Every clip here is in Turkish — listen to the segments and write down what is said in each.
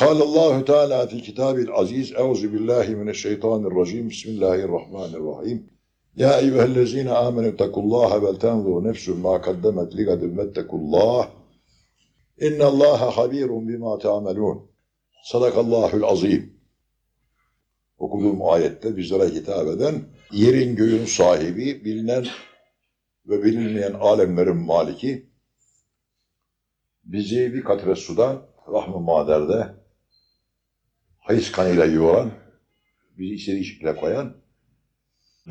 قال الله تعالى في كتابه العزيز أعوذ بالله من الشيطان الرجيم بسم الله الرحمن الرحيم يا أيها الذين آمنوا اتقوا الله ولتنظر نفس ما قدمت لغد واتقوا الله إن الله خبير بما تعملون Sadakallahül azim. Okuduğum ayette bizlere hitap eden, yerin göğün sahibi, bilinen ve bilinmeyen alemlerin maliki, bizi bir katre sudan, rahm-ı maderde, hayız kanıyla yoğuran, bizi istediği şekilde koyan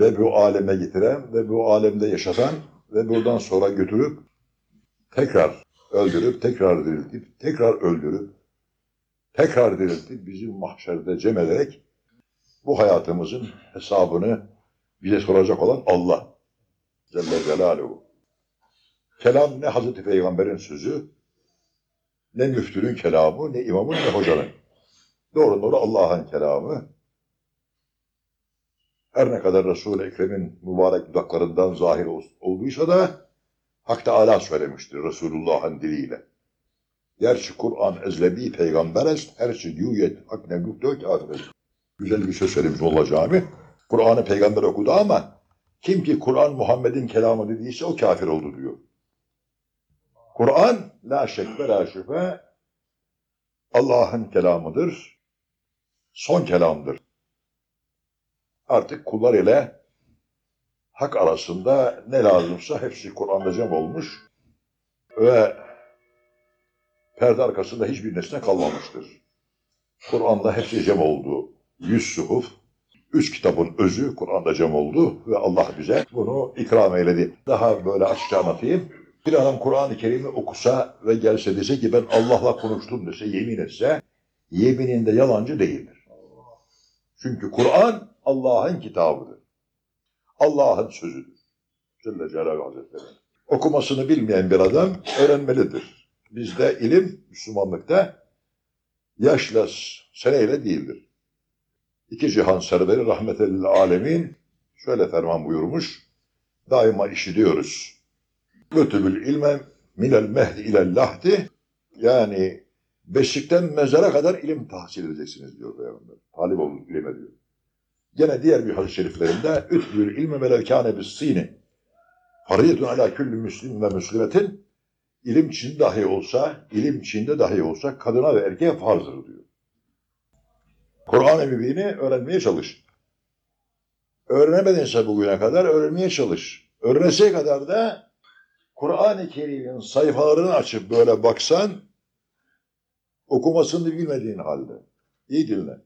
ve bu aleme getiren ve bu alemde yaşatan ve buradan sonra götürüp tekrar öldürüp, tekrar diriltip, tekrar öldürüp, tekrar diriltip bizi mahşerde cem ederek bu hayatımızın hesabını bize soracak olan Allah Celle Celaluhu. Kelam ne Hazreti Peygamber'in sözü, ne müftünün kelamı, ne imamın, ne hocanın. Doğru doğru Allah'ın kelamı. Her ne kadar Resul-i Ekrem'in mübarek dudaklarından zahir olduysa da Hak Teala söylemiştir Resulullah'ın diliyle. Gerçi Kur'an ezlebi peygamber ez, her şey yuyet hak ne gükte kafir Güzel bir söz söylemiş olacağımı. Kur'an'ı peygamber okudu ama kim ki Kur'an Muhammed'in kelamı dediyse o kafir oldu diyor. Kur'an la şek la şüphe Allah'ın kelamıdır. Son kelamdır. Artık kullar ile hak arasında ne lazımsa hepsi Kur'an'da cem olmuş ve perde arkasında hiçbir nesne kalmamıştır. Kur'an'da hepsi cem oldu. Yüz suhuf, üç kitabın özü Kur'an'da cem oldu ve Allah bize bunu ikram eyledi. Daha böyle açıkça anlatayım. Bir adam Kur'an-ı Kerim'i okusa ve gelse dese ki ben Allah'la konuştum dese, yemin etse, yemininde yalancı değildir. Çünkü Kur'an Allah'ın kitabıdır. Allah'ın sözüdür. Celle Celaluhu Hazretleri. Okumasını bilmeyen bir adam öğrenmelidir. Bizde ilim, Müslümanlıkta yaşla, seneyle değildir. İki cihan serveri rahmetellil alemin şöyle ferman buyurmuş. Daima işitiyoruz. Götübül ilme minel mehdi ilel lahdi yani beşikten mezara kadar ilim tahsil edeceksiniz diyor Peygamber. Talip olun ilime diyor. Gene diğer bir hadis-i şeriflerinde ütlül ilme velev kâne bis sini fariyetun ala küllü müslim ve müslimetin ilim Çin dahi olsa, ilim Çin'de dahi olsa kadına ve erkeğe farzdır diyor. Kur'an-ı Mübin'i öğrenmeye çalış. Öğrenemedinse bugüne kadar öğrenmeye çalış. Öğreneseye kadar da Kur'an-ı Kerim'in sayfalarını açıp böyle baksan okumasını bilmediğin halde. İyi dinle.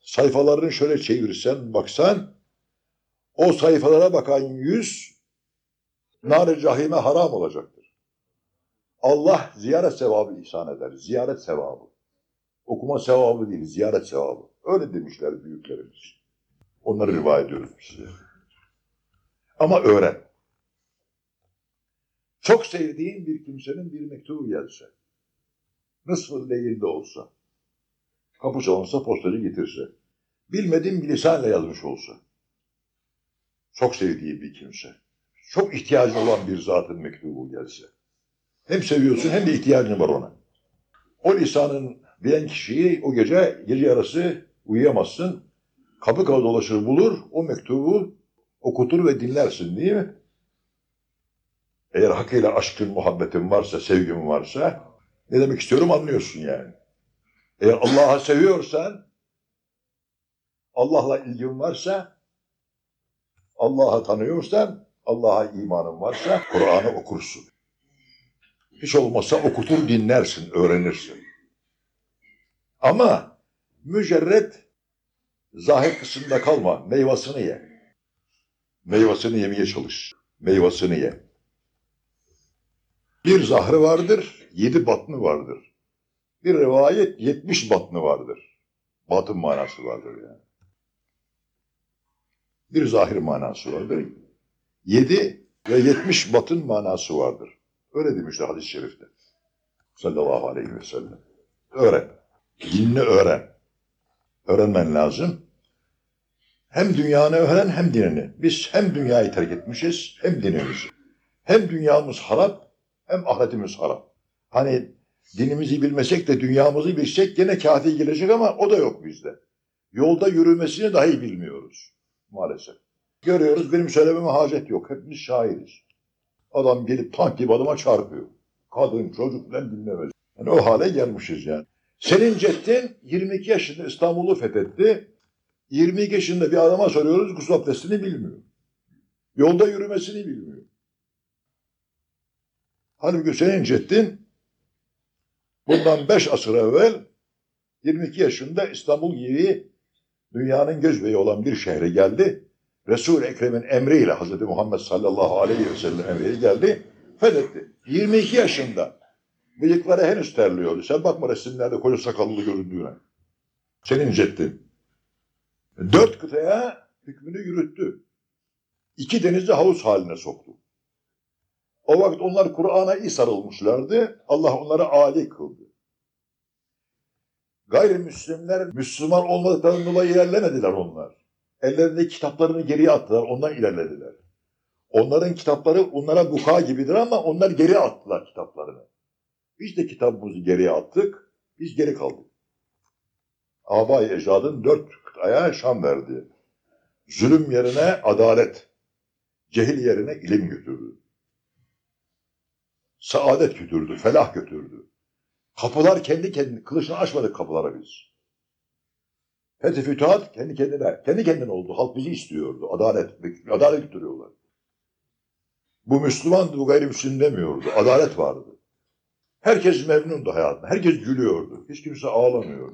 Sayfalarını şöyle çevirsen, baksan o sayfalara bakan yüz nar-ı cahime haram olacaktır. Allah ziyaret sevabı ihsan eder. Ziyaret sevabı. Okuma sevabı değil, ziyaret sevabı. Öyle demişler büyüklerimiz. Onları rivayet ediyoruz size. Ama öğren. Çok sevdiğin bir kimsenin bir mektubu gelse, nasıl leylde olsa, kapı çalınsa postacı getirse, bilmediğin bir lisanla yazmış olsa, çok sevdiği bir kimse, çok ihtiyacı olan bir zatın mektubu gelse, hem seviyorsun hem de ihtiyacın var ona. O lisanın bilen kişiyi o gece, gece yarısı uyuyamazsın, kapı kapı dolaşır bulur, o mektubu okutur ve dinlersin değil mi? Eğer hakkıyla aşkın, muhabbetin varsa, sevgin varsa ne demek istiyorum anlıyorsun yani. Eğer Allah'ı seviyorsan, Allah'la ilgin varsa, Allah'ı tanıyorsan, Allah'a imanın varsa Kur'an'ı okursun. Hiç olmazsa okutur dinlersin, öğrenirsin. Ama mücerret zahir kısmında kalma, meyvasını ye. Meyvasını yemeye çalış. Meyvasını ye. Bir zahrı vardır, yedi batını vardır. Bir rivayet yetmiş batını vardır. Batın manası vardır yani. Bir zahir manası vardır. Yedi ve yetmiş batın manası vardır. Öyle demişler hadis-i şerifte. Sallallahu aleyhi ve sellem. Öğren. Dinini öğren. Öğrenmen lazım. Hem dünyanı öğren hem dinini. Biz hem dünyayı terk etmişiz hem dinimizi. Hem dünyamız harap hem ahiretimiz harap. Hani Dinimizi bilmesek de dünyamızı bilsek gene katil gelecek ama o da yok bizde. Yolda yürümesini dahi bilmiyoruz maalesef. Görüyoruz benim söylememe hacet yok. Hepimiz şairiz. Adam gelip tank gibi adama çarpıyor. Kadın, çocuk ben dinlemez. Yani o hale gelmişiz yani. Senin Ceddin 22 yaşında İstanbul'u fethetti. 22 yaşında bir adama soruyoruz gusül abdestini bilmiyor. Yolda yürümesini bilmiyor. Halbuki senin Ceddin bundan 5 asır evvel 22 yaşında İstanbul gibi dünyanın gözbeyi olan bir şehre geldi. Resul-i Ekrem'in emriyle Hz. Muhammed sallallahu aleyhi ve sellem emriyle geldi. Fethetti. 22 yaşında. Bıyıkları henüz terliyordu. Sen bakma resimlerde koca sakallı göründüğüne. Senin ceddin. Dört kıtaya hükmünü yürüttü. İki denizi havuz haline soktu. O vakit onlar Kur'an'a iyi sarılmışlardı. Allah onları âli kıldı. Gayrimüslimler Müslüman olmadıklarından dolayı ilerlemediler onlar. Ellerindeki kitaplarını geriye attılar, ondan ilerlediler. Onların kitapları onlara buka gibidir ama onlar geri attılar kitaplarını. Biz de kitabımızı geriye attık, biz geri kaldık. Abay ecdadın dört aya şan verdi. Zulüm yerine adalet, cehil yerine ilim götürdü. Saadet götürdü, felah götürdü. Kapılar kendi kendine, kılıçını açmadık kapılara biz. Fethi fütuhat kendi kendine, kendi kendine oldu. Halk bizi istiyordu. Adalet, adalet götürüyorlar. Bu Müslüman, bu gayrimüslim demiyordu. Adalet vardı. Herkes memnundu hayatında. Herkes gülüyordu. Hiç kimse ağlamıyordu.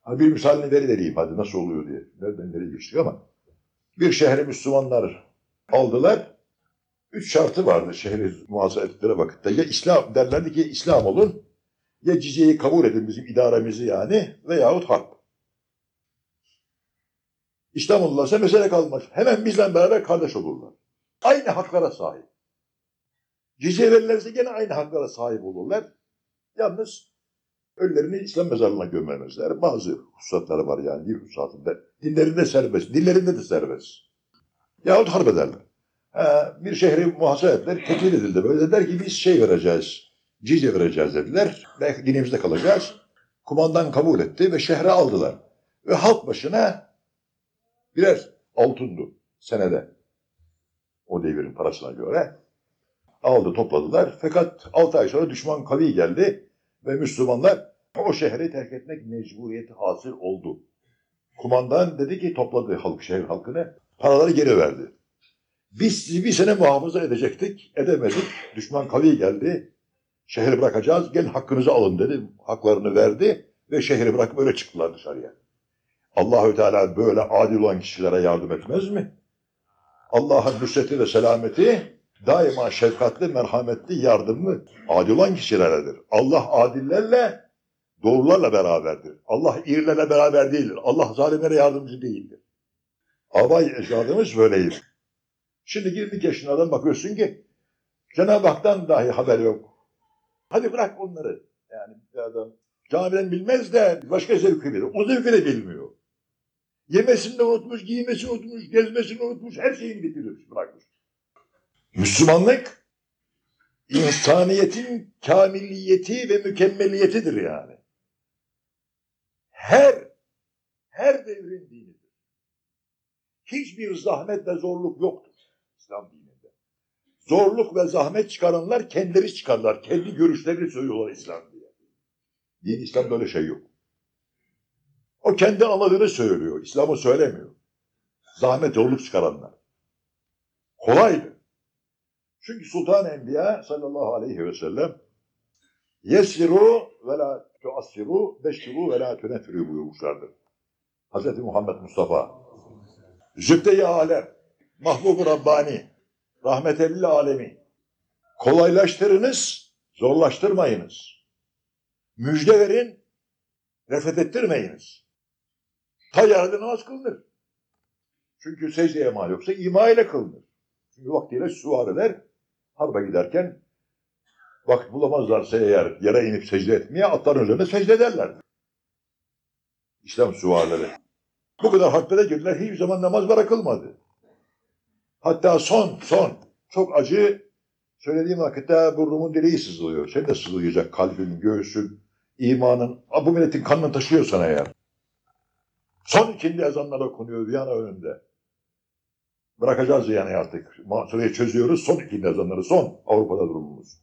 Hadi bir misalini veri vereyim hadi nasıl oluyor diye. Nereden nereye geçtik ama. Bir şehri Müslümanlar aldılar. Üç şartı vardı şehri muhafaza ettikleri vakitte. Ya İslam derlerdi ki İslam olun. Ya cizyeyi kabul edin bizim idaremizi yani veyahut harp. İslam olurlarsa mesele kalmaz. Hemen bizle beraber kardeş olurlar. Aynı haklara sahip. Cizye verirlerse gene aynı haklara sahip olurlar. Yalnız ölülerini İslam mezarlığına gömemezler. Bazı hususatları var yani bir hususatında. Dinlerinde serbest, dillerinde de serbest. Yahut harp ederler. Bir şehri muhasebe ettiler, teklif edildi. Böyle dediler ki biz şey vereceğiz, cizye vereceğiz dediler. Belki dinimizde kalacağız. Kumandan kabul etti ve şehre aldılar. Ve halk başına birer altındu senede. O devirin parasına göre. Aldı topladılar. Fakat 6 ay sonra düşman kavi geldi ve Müslümanlar o şehri terk etmek mecburiyeti hasıl oldu. Kumandan dedi ki topladı halk şehir halkını paraları geri verdi. Biz sizi bir sene muhafaza edecektik, edemedik. Düşman kavi geldi. Şehri bırakacağız, gelin hakkınızı alın dedi. Haklarını verdi ve şehri bırakıp öyle çıktılar dışarıya. Allahü Teala böyle adil olan kişilere yardım etmez mi? Allah'ın nusreti ve selameti daima şefkatli, merhametli, yardımlı, adil olan kişileredir. Allah adillerle, doğrularla beraberdir. Allah iyilerle beraber değildir. Allah zalimlere yardımcı değildir. Abay ecdadımız böyleydi. Şimdi 20 yaşında adam bakıyorsun ki Cenab-ı Hak'tan dahi haber yok. Hadi bırak onları. Yani bir adam camiden bilmez de başka zevki bilir. O zevki de bilmiyor. Yemesini de unutmuş, giymesini unutmuş, gezmesini unutmuş, her şeyini bitirmiş, bırakmış. Müslümanlık insaniyetin kamilliyeti ve mükemmeliyetidir yani. Her, her devrin dinidir. Hiçbir zahmet ve zorluk yoktur İslam dininde. Zorluk ve zahmet çıkaranlar kendileri çıkarlar. Kendi görüşlerini söylüyorlar İslam diye. Din İslam böyle şey yok. O kendi anladığını söylüyor. İslam'ı söylemiyor. Zahmet zorluk çıkaranlar. Kolaydı. Çünkü Sultan Enbiya sallallahu aleyhi ve sellem yesiru ve la tuassiru beşşiru ve la tüneffiru buyurmuşlardır. Hz. Muhammed Mustafa Zübde-i alem Mahbub-u Rabbani rahmetellil alemi kolaylaştırınız zorlaştırmayınız. Müjde verin nefret ettirmeyiniz. Tayyarede namaz kılınır. Çünkü secdeye mal yoksa ima ile kılınır. Çünkü vaktiyle süvariler harba giderken vakit bulamazlarsa eğer yere inip secde etmeye atların üzerine secde ederler. İslam süvarileri. Bu kadar harplere girdiler. Hiçbir zaman namaz bırakılmadı. Hatta son son çok acı Söylediğim vakitte burnumun deliği sızlıyor. Sen de sızlayacak kalbin, göğsün, imanın. Bu milletin kanını taşıyorsan eğer. Son ikindi ezanlar okunuyor Viyana önünde. Bırakacağız yani artık. Süreyi çözüyoruz. Son ikindi ezanları. Son Avrupa'da durumumuz.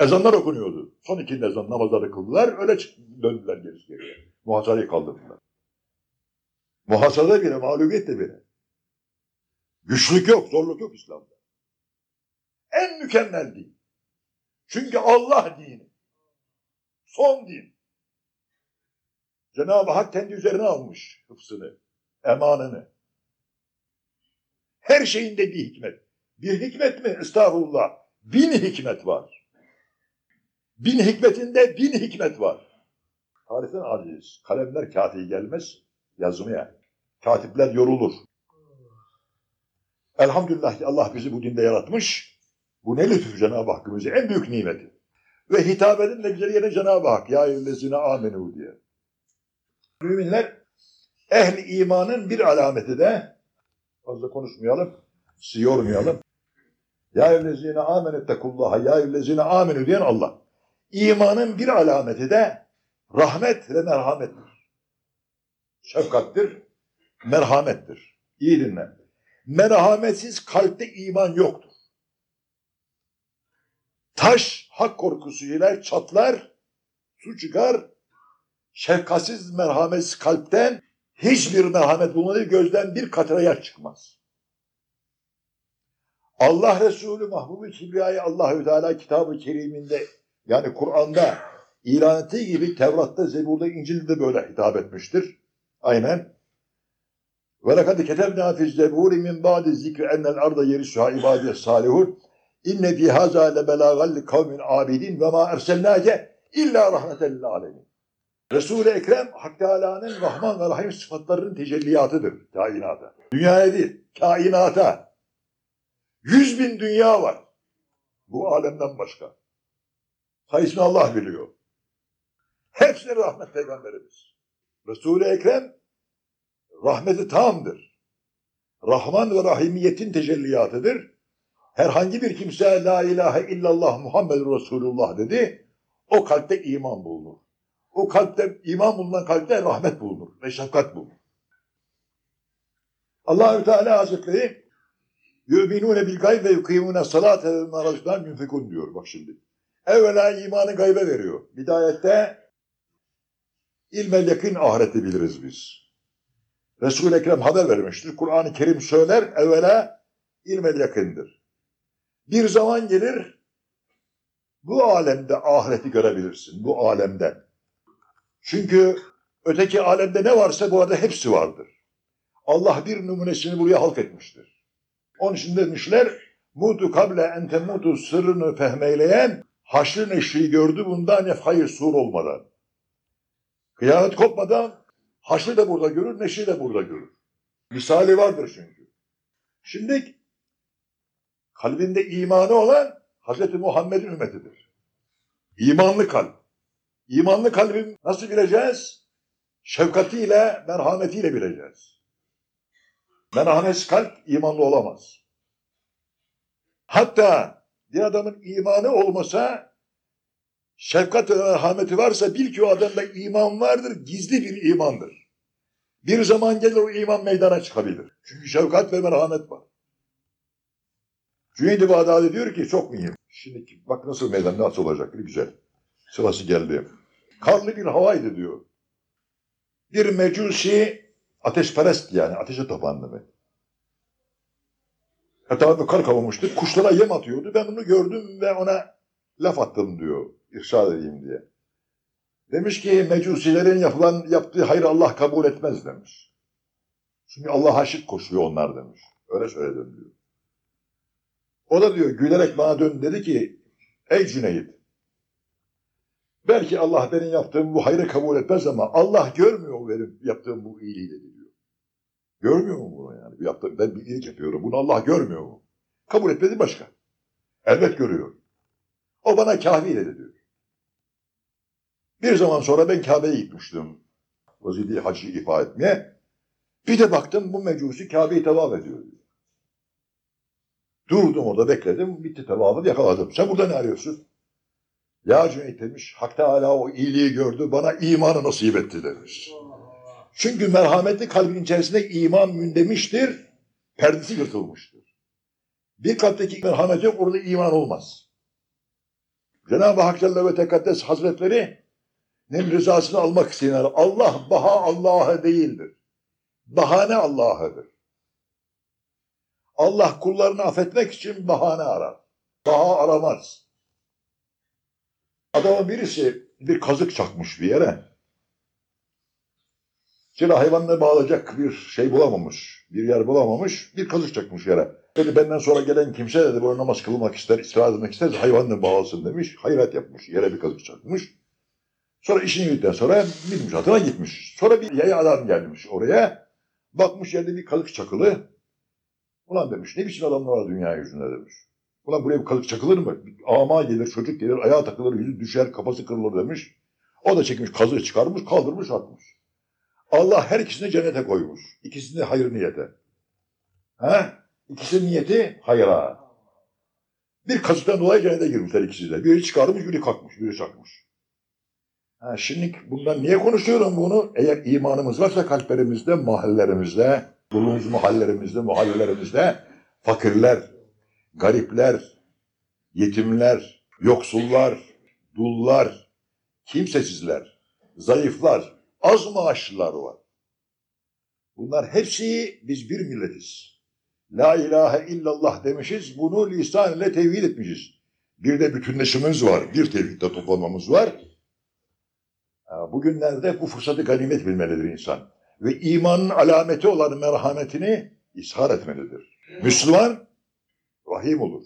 Ezanlar okunuyordu. Son ikindi ezan namazları kıldılar. Öyle döndüler gerisi geriye. Muhasarayı kaldırdılar. Muhasarada bile, mağlubiyet de bile. Güçlük yok, zorluk yok İslam'da. En mükemmel din. Çünkü Allah dini. Son din. Cenab-ı Hak kendi üzerine almış hıfzını, emanını. Her şeyinde bir hikmet. Bir hikmet mi? Estağfurullah. Bin hikmet var. Bin hikmetinde bin hikmet var. Tarihten aciz. Kalemler katiği gelmez yazmaya. Katipler yorulur. Elhamdülillah ki Allah bizi bu dinde yaratmış. Bu ne lütfu Cenab-ı Hakk'ımızın en büyük nimeti. Ve hitap edin de güzel yine Cenab-ı Hak. Ya eyyühellezine amenu diye. Müminler ehli imanın bir alameti de fazla konuşmayalım, sizi yormayalım. Ya eyyühellezine amenettekullaha ya eyyühellezine amenu diyen Allah. İmanın bir alameti de rahmet ve merhamettir. Şefkattir, merhamettir. İyi dinle. Merhametsiz kalpte iman yoktur. Taş hak korkusuyla çatlar, su çıkar. Şefkatsiz, merhametsiz kalpten hiçbir merhamet bulmadığı gözden bir katra yaş çıkmaz. Allah Resulü Mahbub-i Kibriya'yı Allahü Teala kitabı keriminde yani Kur'an'da ilan ettiği gibi Tevrat'ta, Zebur'da, İncil'de böyle hitap etmiştir. Aynen. Ve lekad ketebna fi zeburi min ba'di zikri ennel arda yerisuha ibadiye salihun. İnne fi haza le belagal li kavmin abidin ve ma erselnake illa rahmeten lil alemin. Resul-i Ekrem Hak Teala'nın Rahman ve Rahim sıfatlarının tecelliyatıdır kainata. Dünyaya değil, kainata. Yüz bin dünya var. Bu alemden başka. Sayısını Allah biliyor. Hepsine rahmet peygamberimiz. Resul-i Ekrem rahmeti tamdır. Rahman ve rahimiyetin tecelliyatıdır. Herhangi bir kimse la ilahe illallah Muhammed Resulullah dedi, o kalpte iman bulunur. O kalpte, iman bulunan kalpte rahmet bulunur ve şefkat bulunur. Allahü Teala Hazretleri yu'minune bil gayb ve yukimune salate ve maraştan yunfikun diyor bak şimdi. Evvela imanı gaybe veriyor. Bidayette ilmel yakın ahireti biliriz biz. Resul-i Ekrem haber vermiştir. Kur'an-ı Kerim söyler evvela ilmel yakındır. Bir zaman gelir bu alemde ahireti görebilirsin. Bu alemde. Çünkü öteki alemde ne varsa bu arada hepsi vardır. Allah bir numunesini buraya halk etmiştir. Onun için demişler mutu kable ente mutu sırrını fehmeyleyen haşr neşri gördü bundan nefhayı sur olmadan. Kıyamet kopmadan haşrı da burada görür, neşri de burada görür. Misali vardır çünkü. Şimdi kalbinde imanı olan Hz. Muhammed'in ümmetidir. İmanlı kalp. İmanlı kalbim nasıl bileceğiz? Şefkatiyle, merhametiyle bileceğiz. Merhametsiz kalp imanlı olamaz. Hatta bir adamın imanı olmasa, şefkat ve merhameti varsa bil ki o adamda iman vardır, gizli bir imandır. Bir zaman gelir o iman meydana çıkabilir. Çünkü şefkat ve merhamet var. Cüneyd-i Bağdadi diyor ki çok mühim. Şimdi bak nasıl meydan nasıl olacak bir güzel. Sırası geldi. Karlı bir havaydı diyor. Bir mecusi ateşperest yani ateşe tapandı mı? Etrafı kar kavurmuştu. Kuşlara yem atıyordu. Ben onu gördüm ve ona laf attım diyor. İrşad edeyim diye. Demiş ki mecusilerin yapılan yaptığı hayır Allah kabul etmez demiş. Çünkü Allah aşık koşuyor onlar demiş. Öyle söyledim diyor. O da diyor gülerek bana dön dedi ki ey Cüneyt belki Allah benim yaptığım bu hayrı kabul etmez ama Allah görmüyor benim yaptığım bu iyiliği dedi diyor. Görmüyor mu bunu yani? Yaptığım, ben bir iyilik yapıyorum. Bunu Allah görmüyor mu? Kabul etmedi başka. Elbet görüyor. O bana Kabe'yi dedi diyor. Bir zaman sonra ben Kabe'ye gitmiştim. Vazife hacı ifa etmeye. Bir de baktım bu mecusi Kabe'yi tavaf ediyor. diyor. Durdum orada bekledim. Bitti tevabı yakaladım. Sen burada ne arıyorsun? Ya Cüneyt demiş. Hak Teala o iyiliği gördü. Bana imanı nasip etti demiş. Çünkü merhametli kalbin içerisinde iman mündemiştir. Perdesi yırtılmıştır. Bir kalpteki merhamet yok orada iman olmaz. Cenab-ı Hak Celle ve Tekaddes Hazretleri nem rızasını almak isteyenler Allah baha Allah'a değildir. Bahane Allah'adır. Allah kullarını affetmek için bahane arar. Baha aramaz. Adamın birisi bir kazık çakmış bir yere. Şimdi hayvanını bağlayacak bir şey bulamamış. Bir yer bulamamış. Bir kazık çakmış yere. Dedi benden sonra gelen kimse dedi böyle namaz kılmak ister, istirahat etmek ister, hayvanını bağlasın demiş. Hayret yapmış. Yere bir kazık çakmış. Sonra işini bitirdikten sonra binmiş atına gitmiş. Sonra bir yaya adam gelmiş oraya. Bakmış yerde bir kazık çakılı. Ulan demiş ne biçim adamlar var dünya yüzünde demiş. Ulan buraya bir kazık çakılır mı? Ama gelir, çocuk gelir, ayağa takılır, yüzü düşer, kafası kırılır demiş. O da çekmiş kazığı çıkarmış, kaldırmış, atmış. Allah her ikisini cennete koymuş. İkisini hayır niyete. Ha? İkisinin niyeti hayra. Bir kazıktan dolayı cennete girmişler ikisi de. Biri çıkarmış, biri kalkmış, biri çakmış. Ha, şimdi bundan niye konuşuyorum bunu? Eğer imanımız varsa kalplerimizde, mahallelerimizde, bulunduğumuz mahallerimizde, mahallelerimizde fakirler, garipler, yetimler, yoksullar, dullar, kimsesizler, zayıflar, az maaşlılar var. Bunlar hepsi biz bir milletiz. La ilahe illallah demişiz, bunu lisan ile tevhid etmişiz. Bir de bütünleşimimiz var, bir tevhidde toplamamız var. Bugünlerde bu fırsatı ganimet bilmelidir insan. Ve imanın alameti olan merhametini ishar etmelidir. Müslüman rahim olur.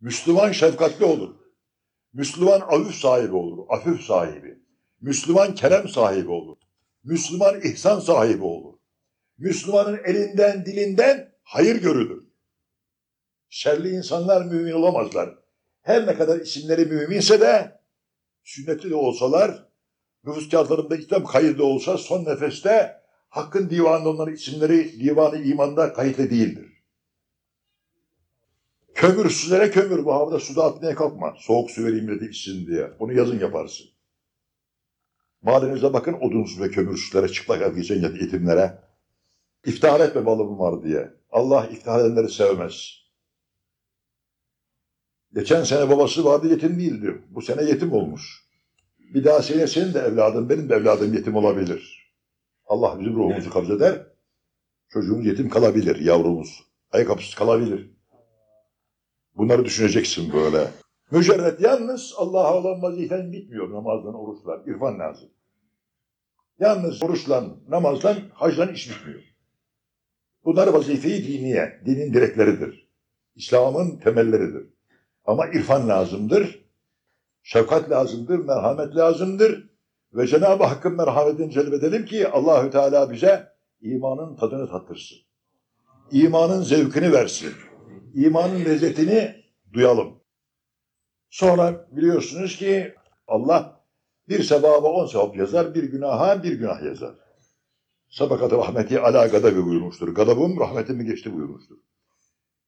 Müslüman şefkatli olur. Müslüman avüf sahibi olur, afif sahibi. Müslüman kerem sahibi olur. Müslüman ihsan sahibi olur. Müslümanın elinden, dilinden hayır görülür. Şerli insanlar mümin olamazlar. Her ne kadar isimleri müminse de sünnetli de olsalar, nüfus kağıtlarında İslam kayıtlı olsa son nefeste Hakk'ın divanında onların isimleri divanı imanda kayıtlı değildir. Kömürsüzlere kömür bu havada suda atmaya kalkma. Soğuk su vereyim dedi içsin diye. Bunu yazın yaparsın. Mahallenize bakın odunsuz ve kömürsüzlere, çıplak el geçen yetimlere. İftihar etme balım var diye. Allah iftihar edenleri sevmez. Geçen sene babası vardı yetim değildi. Bu sene yetim olmuş. Bir daha sene senin de evladın, benim de evladım yetim olabilir. Allah bizim ruhumuzu kabz eder. Çocuğumuz yetim kalabilir, yavrumuz. Ayakkabısız kalabilir. Bunları düşüneceksin böyle. Mücerret yalnız Allah'a olan vazifen bitmiyor namazdan, oruçla. İrfan lazım. Yalnız oruçla, namazdan, hacdan iş bitmiyor. Bunlar vazifeyi diniye, dinin direkleridir. İslam'ın temelleridir. Ama irfan lazımdır. Şefkat lazımdır, merhamet lazımdır. Ve Cenab-ı Hakk'ın merhametini celbedelim ki Allahü Teala bize imanın tadını tattırsın. İmanın zevkini versin. İmanın lezzetini duyalım. Sonra biliyorsunuz ki Allah bir sevaba on sevap yazar, bir günaha bir günah yazar. Sabakat rahmeti ala gadabi buyurmuştur. Gadabım rahmetimi geçti buyurmuştur.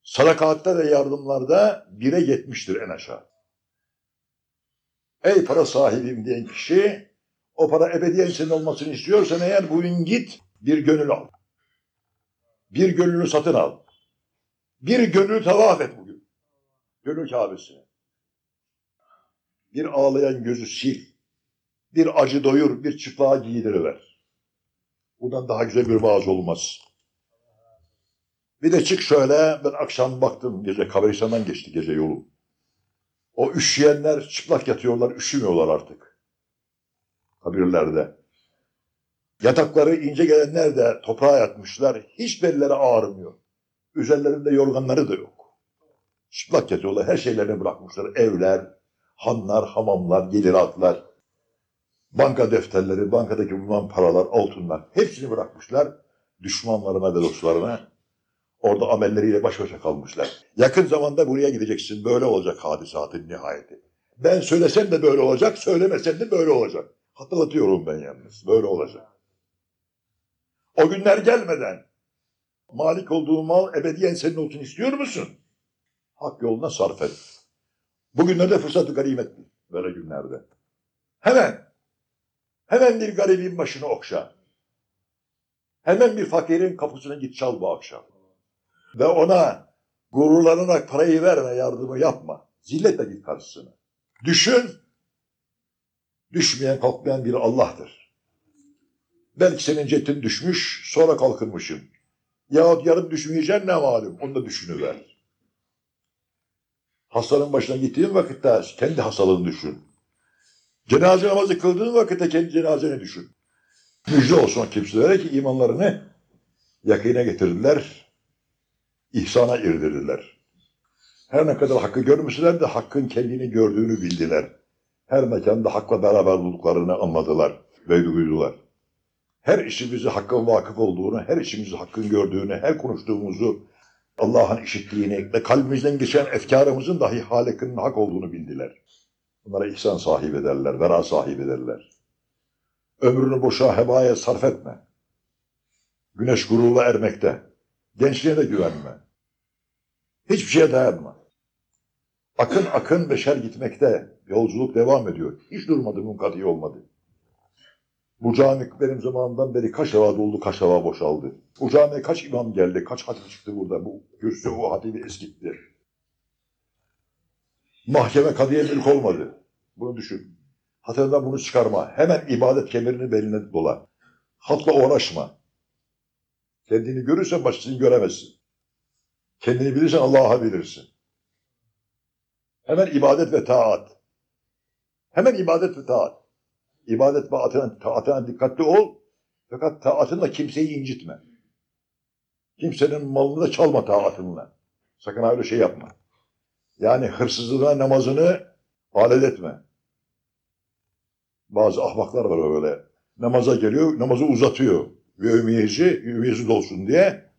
Sadakatta ve yardımlarda bire yetmiştir en aşağı. Ey para sahibim diyen kişi o para ebediyen senin olmasını istiyorsan eğer bugün git bir gönül al. Bir gönlünü satın al. Bir gönlü tavaf et bugün. Gönül Kabe'sine. Bir ağlayan gözü sil. Bir acı doyur, bir çıplığa giydiriver. Bundan daha güzel bir vaaz olmaz. Bir de çık şöyle, ben akşam baktım, gece Kabaristan'dan geçti gece yolu. O üşüyenler çıplak yatıyorlar, üşümüyorlar artık. Kabirlerde. Yatakları ince gelenler de toprağa yatmışlar, hiç belleri ağrımıyor. Üzerlerinde yorganları da yok. Çıplak yatıyorlar, her şeylerini bırakmışlar. Evler, hanlar, hamamlar, geliratlar, banka defterleri, bankadaki bulunan paralar, altınlar hepsini bırakmışlar düşmanlarına ve dostlarına. Orada amelleriyle baş başa kalmışlar. Yakın zamanda buraya gideceksin. Böyle olacak hadisatın nihayeti. Ben söylesem de böyle olacak, söylemesem de böyle olacak. Hatırlatıyorum ben yalnız. Böyle olacak. O günler gelmeden malik olduğun mal ebediyen senin olsun istiyor musun? Hak yoluna sarf et. Bugünlerde fırsatı ganimet bil. Böyle günlerde. Hemen, hemen bir garibin başını okşa. Hemen bir fakirin kapısına git çal bu akşam. Ve ona gururlarına parayı verme, yardımı yapma. Zilletle git karşısına. Düşün, düşmeyen kalkmayan bir Allah'tır. Belki senin cetin düşmüş, sonra kalkınmışsın. Yahut yarın düşmeyeceksin ne malum, onu da düşünüver. Hastanın başına gittiğin vakitte kendi hastalığını düşün. Cenaze namazı kıldığın vakitte kendi cenazeni düşün. Müjde olsun kimselere ki imanlarını yakine getirdiler, ihsana irdirdiler. Her ne kadar hakkı görmüşler de hakkın kendini gördüğünü bildiler. Her mekanda hakla beraber olduklarını anladılar ve duydular. Her işimizi hakkın vakıf olduğunu, her işimizi hakkın gördüğünü, her konuştuğumuzu Allah'ın işittiğini ve kalbimizden geçen efkarımızın dahi Halık'ın hak olduğunu bildiler. Bunlara ihsan sahibi ederler, vera sahibi ederler. Ömrünü boşa hebaya sarf etme. Güneş gururla ermekte. Gençliğe de güvenme. Hiçbir şeye dayanma. Akın akın beşer gitmekte. Yolculuk devam ediyor. Hiç durmadı, munkati olmadı. Bu cami benim zamanımdan beri kaç defa doldu, kaç defa boşaldı. Bu camiye kaç imam geldi, kaç hatip çıktı burada. Bu kürsü o hatibi eskitti. Mahkeme kadıya mülk olmadı. Bunu düşün. Hatırından bunu çıkarma. Hemen ibadet kemerini beline dola. Hatla uğraşma. Kendini görürsen başkasını göremezsin. Kendini bilirsen Allah'a bilirsin. Hemen ibadet ve taat. Hemen ibadet ve taat. İbadet ve taatına, taatına dikkatli ol. Fakat taatınla kimseyi incitme. Kimsenin malını da çalma taatınla. Sakın öyle şey yapma. Yani hırsızlığına namazını alet etme. Bazı ahmaklar var böyle. Namaza geliyor, namazı uzatıyor. Ve ümiyeci, ümiyesi dolsun diye.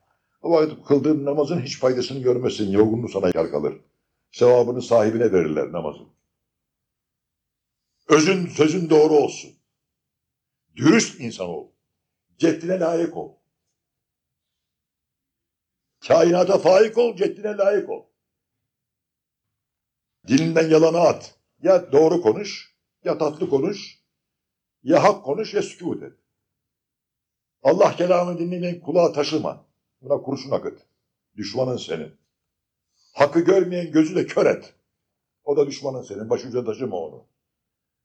Vakit kıldığın namazın hiç faydasını görmesin. Yorgunluğu sana yar kalır. Sevabını sahibine verirler namazın. Özün, sözün doğru olsun. Dürüst insan ol. Ceddine layık ol. Kainata faik ol, ceddine layık ol. Dilinden yalanı at. Ya doğru konuş, ya tatlı konuş, ya hak konuş, ya sükut et. Allah kelamını dinlemeyen kulağa taşıma. Buna kurşun akıt. Düşmanın senin. Hakkı görmeyen gözü de kör et. O da düşmanın senin. Başuca taşıma onu.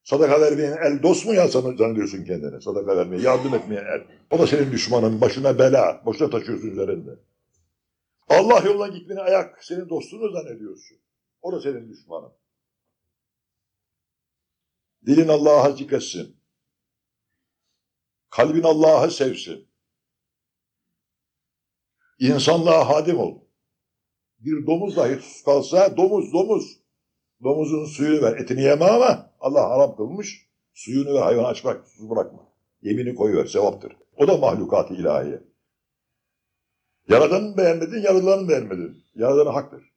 Sadaka vermeyen el dost mu ya zannediyorsun kendine? Sadaka vermeye, yardım etmeyen el. O da senin düşmanın. Başına bela. Boşuna taşıyorsun üzerinde. Allah yoluna gitmeni ayak. Senin dostunu zannediyorsun. O da senin düşmanın. Dilin Allah'a zikretsin. Kalbin Allah'ı sevsin. İnsanlığa hadim ol. Bir domuz dahi sus kalsa domuz domuz. Domuzun suyunu ver. Etini yeme ama Allah haram kılmış. Suyunu ver hayvan aç bırak, susuz bırakma. Yemini koyuver, sevaptır. O da mahlukat-ı ilahiye. Yaradanı beğenmedin, yaradılanı beğenmedin. Yaradanı haktır.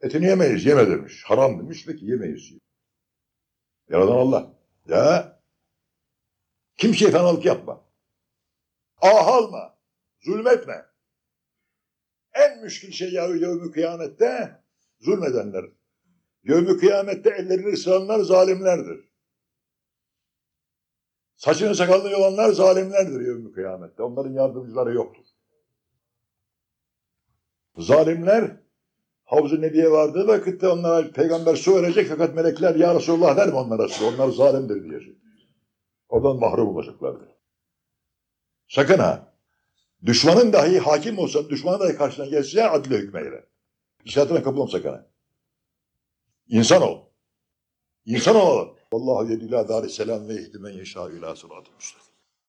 Etini yemeyiz, yeme demiş. Haram demiş, peki yemeyiz. Yaradan Allah. Ya kimseye fenalık yapma. Ah alma, zulmetme. En müşkil şey ya yevmi kıyamette zulmedenler. Yevmi kıyamette ellerini ısıranlar zalimlerdir. Saçını sakalını yolanlar zalimlerdir yevmi kıyamette. Onların yardımcıları yoktur. Zalimler Havz-ı Nebi'ye vardığı vakitte onlara peygamber su verecek fakat melekler ya Resulullah der mi onlara su? Onlar zalimdir diyecek. Oradan mahrum olacaklardır. Sakın ha. Düşmanın dahi hakim olsa, düşmanın dahi karşına gelse adile hükmeyle. İşaretine kapılma sakın ha. İnsan ol. İnsan olalım. Vallahu yedilâ dâri selam ve ihdimen yeşâ ilâ sıratı müstakim.